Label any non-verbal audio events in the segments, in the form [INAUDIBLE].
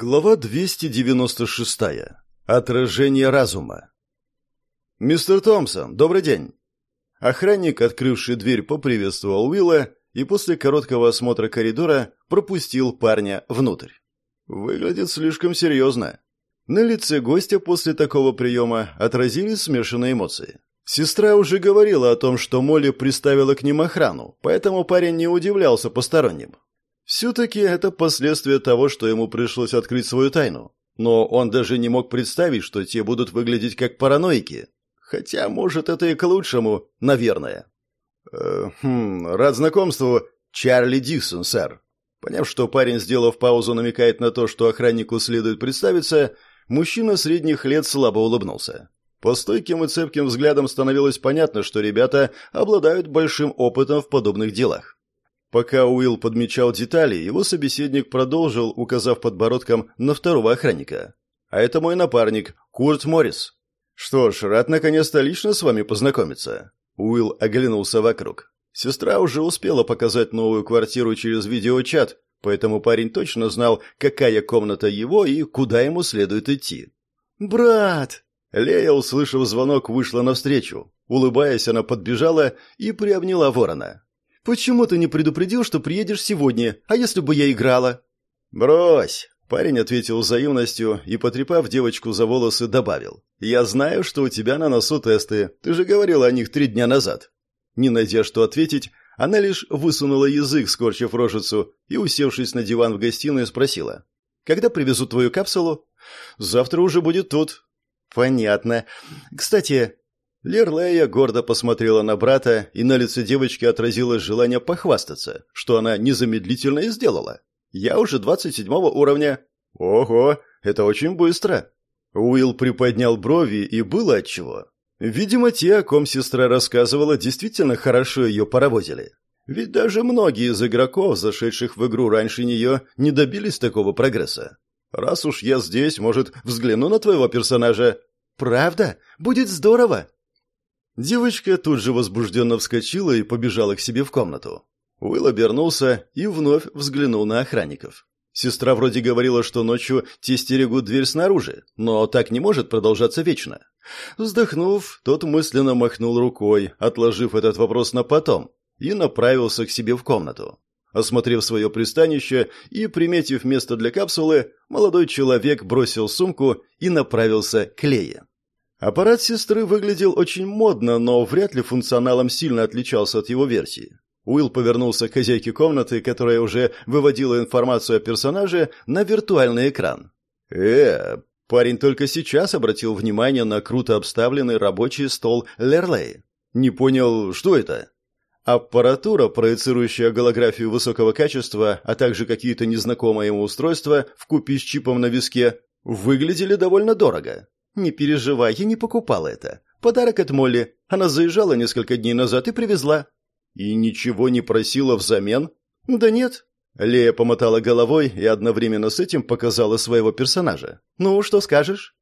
Глава 296. Отражение разума. «Мистер Томпсон, добрый день!» Охранник, открывший дверь, поприветствовал Уилла и после короткого осмотра коридора пропустил парня внутрь. Выглядит слишком серьезно. На лице гостя после такого приема отразились смешанные эмоции. Сестра уже говорила о том, что Молли приставила к ним охрану, поэтому парень не удивлялся посторонним. Все-таки это последствия того, что ему пришлось открыть свою тайну. Но он даже не мог представить, что те будут выглядеть как параноики. Хотя, может, это и к лучшему, наверное. Э, хм, рад знакомству, Чарли Диксон, сэр. Поняв, что парень, сделав паузу, намекает на то, что охраннику следует представиться, мужчина средних лет слабо улыбнулся. По стойким и цепким взглядам становилось понятно, что ребята обладают большим опытом в подобных делах. Пока Уилл подмечал детали, его собеседник продолжил, указав подбородком на второго охранника. «А это мой напарник, Курт Моррис. Что ж, рад наконец-то лично с вами познакомиться». Уилл оглянулся вокруг. Сестра уже успела показать новую квартиру через видеочат, поэтому парень точно знал, какая комната его и куда ему следует идти. «Брат!» Лея, услышав звонок, вышла навстречу. Улыбаясь, она подбежала и приобняла ворона. «Почему ты не предупредил, что приедешь сегодня? А если бы я играла?» «Брось!» – парень ответил взаимностью и, потрепав девочку за волосы, добавил. «Я знаю, что у тебя на носу тесты. Ты же говорила о них три дня назад». Не найдя что ответить, она лишь высунула язык, скорчив рожицу, и, усевшись на диван в гостиной, спросила. «Когда привезут твою капсулу?» «Завтра уже будет тут». «Понятно. Кстати, Лерлея гордо посмотрела на брата, и на лице девочки отразилось желание похвастаться, что она незамедлительно и сделала. «Я уже двадцать седьмого уровня». «Ого, это очень быстро». Уилл приподнял брови, и было отчего. Видимо, те, о ком сестра рассказывала, действительно хорошо ее паровозили. Ведь даже многие из игроков, зашедших в игру раньше нее, не добились такого прогресса. Раз уж я здесь, может, взгляну на твоего персонажа? Правда? Будет здорово. Девочка тут же возбужденно вскочила и побежала к себе в комнату. Уилл обернулся и вновь взглянул на охранников. Сестра вроде говорила, что ночью те стерегут дверь снаружи, но так не может продолжаться вечно. Вздохнув, тот мысленно махнул рукой, отложив этот вопрос на потом, и направился к себе в комнату. Осмотрев свое пристанище и приметив место для капсулы, молодой человек бросил сумку и направился к Лее. Аппарат сестры выглядел очень модно, но вряд ли функционалом сильно отличался от его версии. Уилл повернулся к хозяйке комнаты, которая уже выводила информацию о персонаже на виртуальный экран. «Э, парень только сейчас обратил внимание на круто обставленный рабочий стол Лерлей. Не понял, что это?» Аппаратура, проецирующая голографию высокого качества, а также какие-то незнакомые ему устройства в купе с чипом на виске, выглядели довольно дорого. «Не переживай, я не покупала это. Подарок от Молли. Она заезжала несколько дней назад и привезла». «И ничего не просила взамен?» «Да нет». Лея помотала головой и одновременно с этим показала своего персонажа. «Ну, что скажешь?»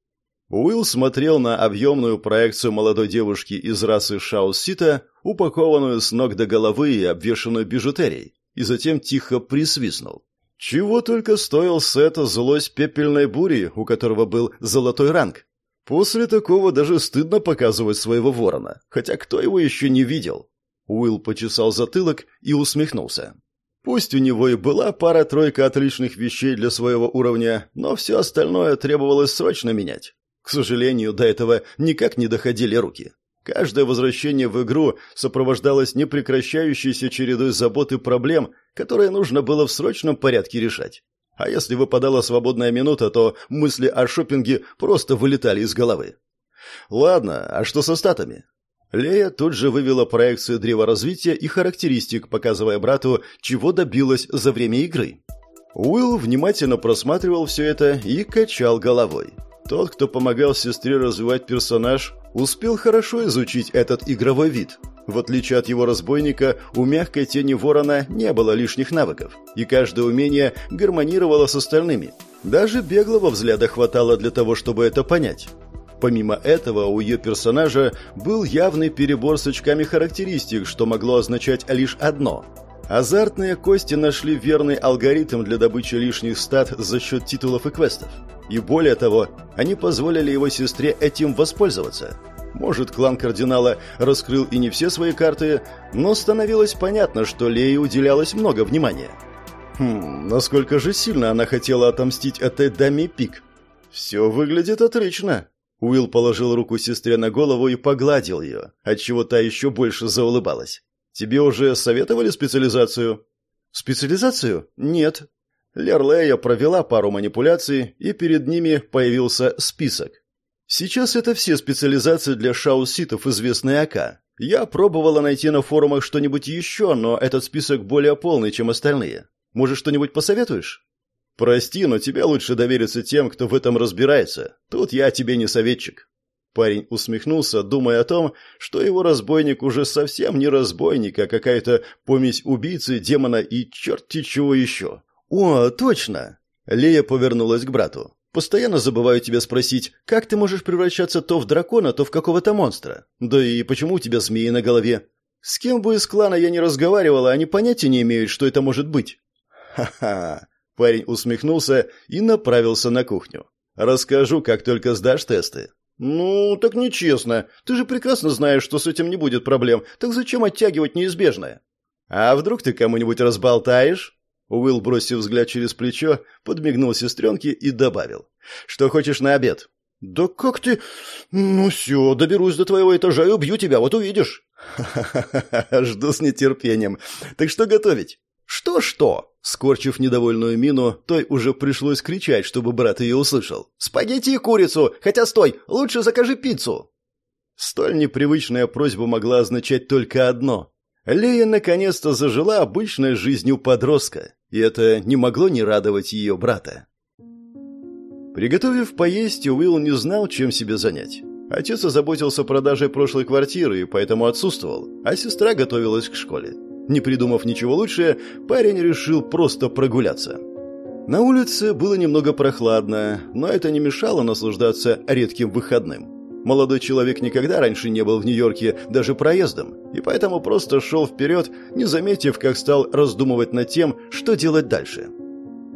Уилл смотрел на объемную проекцию молодой девушки из расы Шаус-Сита, упакованную с ног до головы и обвешанную бижутерией, и затем тихо присвистнул. Чего только стоил сет «Злость пепельной бури», у которого был золотой ранг. После такого даже стыдно показывать своего ворона, хотя кто его еще не видел? Уилл почесал затылок и усмехнулся. Пусть у него и была пара-тройка отличных вещей для своего уровня, но все остальное требовалось срочно менять. К сожалению, до этого никак не доходили руки. Каждое возвращение в игру сопровождалось непрекращающейся чередой забот и проблем, которые нужно было в срочном порядке решать. А если выпадала свободная минута, то мысли о шопинге просто вылетали из головы. Ладно, а что со статами? Лея тут же вывела проекцию древа развития и характеристик, показывая брату, чего добилась за время игры. Уилл внимательно просматривал все это и качал головой. Тот, кто помогал сестре развивать персонаж, успел хорошо изучить этот игровой вид – в отличие от его разбойника, у мягкой тени ворона не было лишних навыков, и каждое умение гармонировало с остальными. Даже беглого взгляда хватало для того, чтобы это понять. Помимо этого, у ее персонажа был явный перебор с очками характеристик, что могло означать лишь одно. Азартные кости нашли верный алгоритм для добычи лишних стат за счет титулов и квестов. И более того, они позволили его сестре этим воспользоваться. Может, клан кардинала раскрыл и не все свои карты, но становилось понятно, что Лее уделялось много внимания. Хм, насколько же сильно она хотела отомстить этой даме Пик? Все выглядит отлично. Уилл положил руку сестре на голову и погладил ее, отчего та еще больше заулыбалась. Тебе уже советовали специализацию? Специализацию? Нет. Лерлея провела пару манипуляций, и перед ними появился список. Сейчас это все специализации для шауситов, известные АК. Я пробовала найти на форумах что-нибудь еще, но этот список более полный, чем остальные. Может, что-нибудь посоветуешь? Прости, но тебе лучше довериться тем, кто в этом разбирается. Тут я тебе не советчик. Парень усмехнулся, думая о том, что его разбойник уже совсем не разбойник, а какая-то помесь убийцы, демона и черти чего еще. «О, точно!» Лея повернулась к брату. «Постоянно забываю тебя спросить, как ты можешь превращаться то в дракона, то в какого-то монстра? Да и почему у тебя змеи на голове? С кем бы из клана я не разговаривала, они понятия не имеют, что это может быть». «Ха-ха!» Парень усмехнулся и направился на кухню. «Расскажу, как только сдашь тесты. «Ну, так нечестно. Ты же прекрасно знаешь, что с этим не будет проблем. Так зачем оттягивать неизбежное?» «А вдруг ты кому-нибудь разболтаешь?» Уилл, бросив взгляд через плечо, подмигнул сестренке и добавил. «Что хочешь на обед?» «Да как ты... Ну все, доберусь до твоего этажа и убью тебя, вот увидишь». «Ха-ха-ха, [LAUGHS] жду с нетерпением. Так что готовить?» «Что-что?» Скорчив недовольную мину, той уже пришлось кричать, чтобы брат ее услышал. «Спагетти и курицу! Хотя стой, лучше закажи пиццу!» Столь непривычная просьба могла означать только одно. Лея наконец-то зажила обычной жизнью подростка, и это не могло не радовать ее брата. Приготовив поесть, Уилл не знал, чем себе занять. Отец озаботился продажей прошлой квартиры и поэтому отсутствовал, а сестра готовилась к школе. Не придумав ничего лучше, парень решил просто прогуляться. На улице было немного прохладно, но это не мешало наслаждаться редким выходным. Молодой человек никогда раньше не был в Нью-Йорке даже проездом, и поэтому просто шел вперед, не заметив, как стал раздумывать над тем, что делать дальше.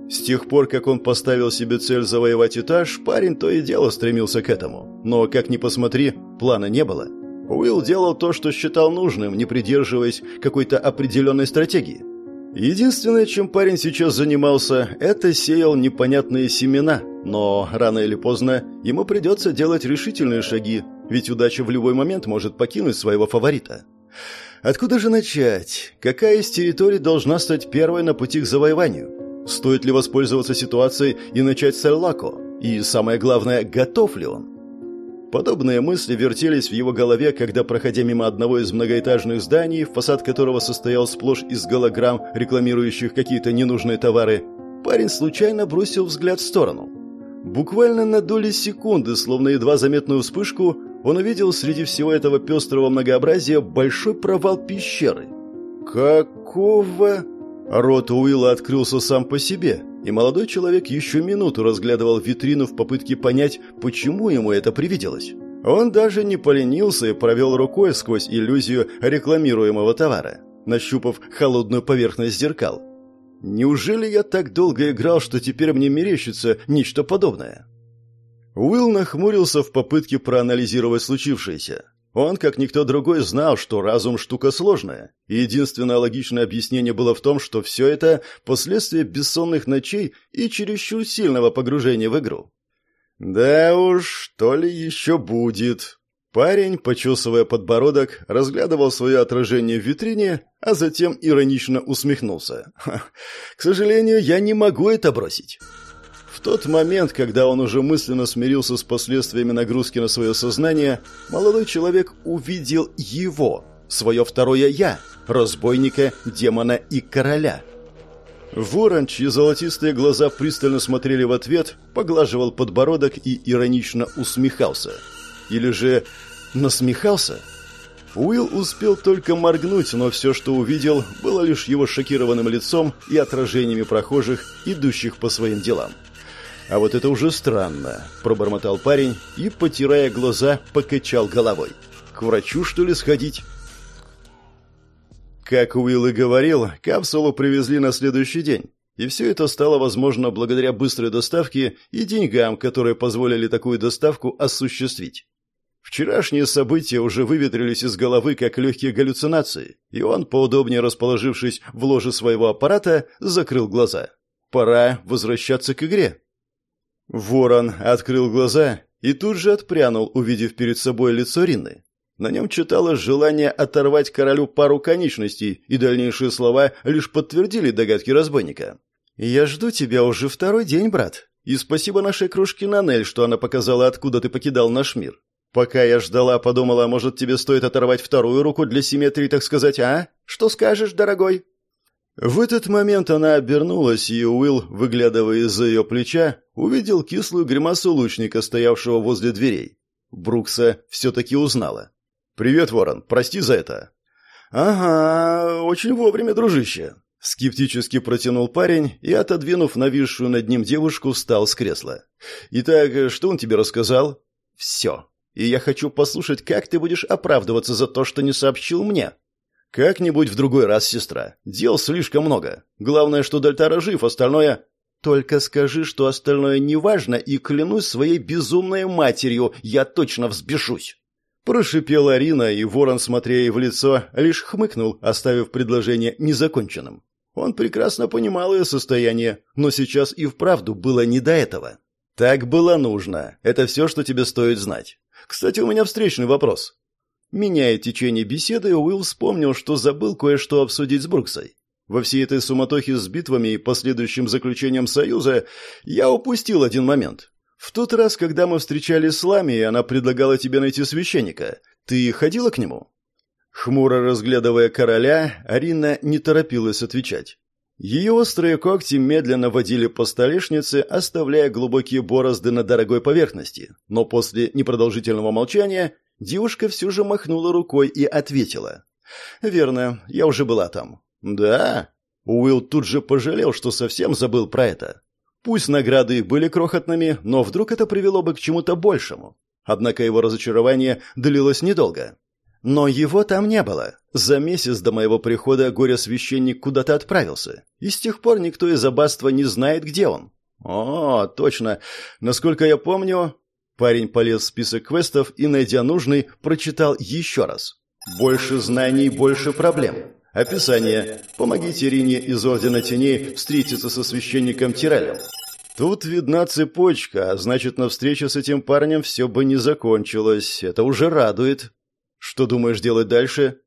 С тех пор, как он поставил себе цель завоевать этаж, парень то и дело стремился к этому. Но, как ни посмотри, плана не было – Уилл делал то, что считал нужным, не придерживаясь какой-то определенной стратегии. Единственное, чем парень сейчас занимался, это сеял непонятные семена, но рано или поздно ему придется делать решительные шаги, ведь удача в любой момент может покинуть своего фаворита. Откуда же начать? Какая из территорий должна стать первой на пути к завоеванию? Стоит ли воспользоваться ситуацией и начать с Эллако? И самое главное, готов ли он? Подобные мысли вертелись в его голове, когда, проходя мимо одного из многоэтажных зданий, фасад которого состоял сплошь из голограмм, рекламирующих какие-то ненужные товары, парень случайно бросил взгляд в сторону. Буквально на доли секунды, словно едва заметную вспышку, он увидел среди всего этого пестрого многообразия большой провал пещеры. «Какого?» Рот Уилла открылся сам по себе, и молодой человек еще минуту разглядывал витрину в попытке понять, почему ему это привиделось. Он даже не поленился и провел рукой сквозь иллюзию рекламируемого товара, нащупав холодную поверхность зеркал. «Неужели я так долго играл, что теперь мне мерещится нечто подобное?» Уилл нахмурился в попытке проанализировать случившееся. Он, как никто другой, знал, что разум – штука сложная. И единственное логичное объяснение было в том, что все это – последствия бессонных ночей и чересчур сильного погружения в игру. «Да уж, то ли еще будет». Парень, почесывая подбородок, разглядывал свое отражение в витрине, а затем иронично усмехнулся. «К сожалению, я не могу это бросить». Тот момент, когда он уже мысленно смирился с последствиями нагрузки на свое сознание, молодой человек увидел его, свое второе «я», разбойника, демона и короля. Ворон, чьи золотистые глаза пристально смотрели в ответ, поглаживал подбородок и иронично усмехался. Или же насмехался? Уилл успел только моргнуть, но все, что увидел, было лишь его шокированным лицом и отражениями прохожих, идущих по своим делам. «А вот это уже странно», – пробормотал парень и, потирая глаза, покачал головой. «К врачу, что ли, сходить?» Как Уилл и говорил, капсулу привезли на следующий день. И все это стало возможно благодаря быстрой доставке и деньгам, которые позволили такую доставку осуществить. Вчерашние события уже выветрились из головы как легкие галлюцинации, и он, поудобнее расположившись в ложе своего аппарата, закрыл глаза. Пора возвращаться к игре. Ворон открыл глаза и тут же отпрянул, увидев перед собой лицо Ринны. На нем читалось желание оторвать королю пару конечностей, и дальнейшие слова лишь подтвердили догадки разбойника. «Я жду тебя уже второй день, брат. И спасибо нашей кружке Нанель, что она показала, откуда ты покидал наш мир. Пока я ждала, подумала, может, тебе стоит оторвать вторую руку для симметрии, так сказать, а? Что скажешь, дорогой?» В этот момент она обернулась, и Уилл, выглядывая из-за ее плеча, увидел кислую гримасу лучника, стоявшего возле дверей. Брукса все-таки узнала. «Привет, Ворон, прости за это». «Ага, очень вовремя, дружище». Скептически протянул парень и, отодвинув нависшую над ним девушку, встал с кресла. «Итак, что он тебе рассказал?» «Все. И я хочу послушать, как ты будешь оправдываться за то, что не сообщил мне». «Как-нибудь в другой раз, сестра. Дел слишком много. Главное, что Дальтара жив, остальное...» «Только скажи, что остальное неважно, и клянусь своей безумной матерью, я точно взбешусь». Прошипела Арина, и ворон, смотря ей в лицо, лишь хмыкнул, оставив предложение незаконченным. Он прекрасно понимал ее состояние, но сейчас и вправду было не до этого. «Так было нужно. Это все, что тебе стоит знать. Кстати, у меня встречный вопрос. Меняя течение беседы, Уилл вспомнил, что забыл кое-что обсудить с Бруксой. Во всей этой суматохе с битвами и последующим заключением союза я упустил один момент. В тот раз, когда мы встречались с Лами, и она предлагала тебе найти священника, ты ходила к нему? Хмуро разглядывая короля, Арина не торопилась отвечать. Ее острые когти медленно водили по столешнице, оставляя глубокие борозды на дорогой поверхности. Но после непродолжительного молчания Девушка все же махнула рукой и ответила. «Верно, я уже была там». «Да?» Уилл тут же пожалел, что совсем забыл про это. Пусть награды и были крохотными, но вдруг это привело бы к чему-то большему. Однако его разочарование длилось недолго. Но его там не было. За месяц до моего прихода горе-священник куда-то отправился. И с тех пор никто из аббатства не знает, где он. О, точно. Насколько я помню, Парень полез в список квестов и, найдя нужный, прочитал еще раз. «Больше знаний, больше проблем». Описание. Помогите Рине из Ордена Теней встретиться со священником Тирелем. Тут видна цепочка, а значит, на встрече с этим парнем все бы не закончилось. Это уже радует. Что думаешь делать дальше?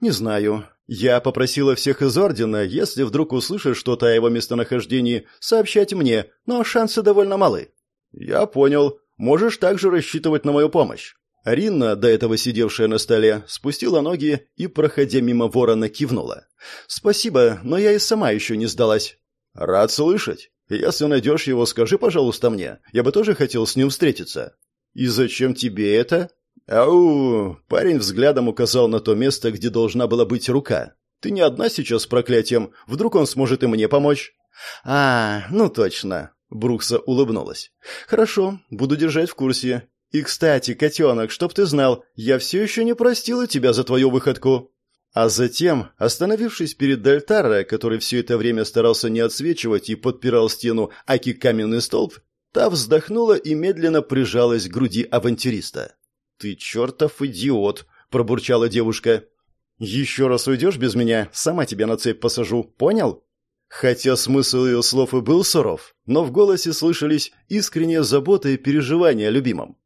Не знаю. Я попросила всех из Ордена, если вдруг услышишь что-то о его местонахождении, сообщать мне, но шансы довольно малы. Я понял. Можешь также рассчитывать на мою помощь». Ринна, до этого сидевшая на столе, спустила ноги и, проходя мимо ворона, кивнула. «Спасибо, но я и сама еще не сдалась». «Рад слышать. Если найдешь его, скажи, пожалуйста, мне. Я бы тоже хотел с ним встретиться». «И зачем тебе это?» «Ау!» Парень взглядом указал на то место, где должна была быть рука. «Ты не одна сейчас с проклятием. Вдруг он сможет и мне помочь?» «А, ну точно. Брукса улыбнулась. «Хорошо, буду держать в курсе. И, кстати, котенок, чтоб ты знал, я все еще не простила тебя за твою выходку». А затем, остановившись перед Дальтара, который все это время старался не отсвечивать и подпирал стену аки каменный столб, та вздохнула и медленно прижалась к груди авантюриста. «Ты чертов идиот!» – пробурчала девушка. «Еще раз уйдешь без меня, сама тебя на цепь посажу, понял?» Хотя смысл ее слов и был суров, но в голосе слышались искренняя забота и переживания о любимом.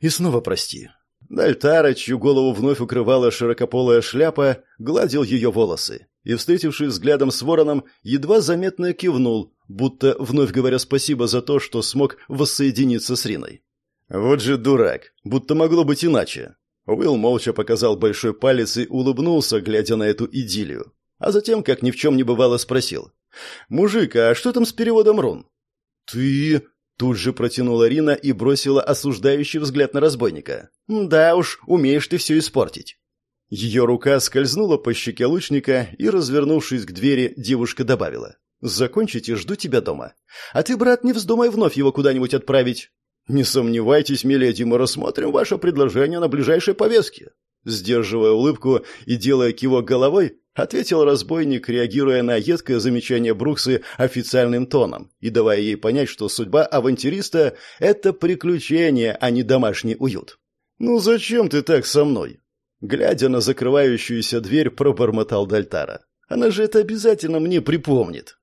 «И снова прости». Дальтара, чью голову вновь укрывала широкополая шляпа, гладил ее волосы и, встретившись взглядом с вороном, едва заметно кивнул, будто вновь говоря спасибо за то, что смог воссоединиться с Риной. «Вот же дурак, будто могло быть иначе». Уилл молча показал большой палец и улыбнулся, глядя на эту идиллию а затем, как ни в чем не бывало, спросил. «Мужик, а что там с переводом рун?» «Ты...» — тут же протянула Рина и бросила осуждающий взгляд на разбойника. «Да уж, умеешь ты все испортить». Ее рука скользнула по щеке лучника, и, развернувшись к двери, девушка добавила. «Закончите, жду тебя дома. А ты, брат, не вздумай вновь его куда-нибудь отправить». «Не сомневайтесь, миледи, мы рассмотрим ваше предложение на ближайшей повестке. Сдерживая улыбку и делая кивок головой, ответил разбойник, реагируя на едкое замечание Бруксы официальным тоном и давая ей понять, что судьба авантюриста — это приключение, а не домашний уют. «Ну зачем ты так со мной?» Глядя на закрывающуюся дверь, пробормотал Дальтара. «Она же это обязательно мне припомнит».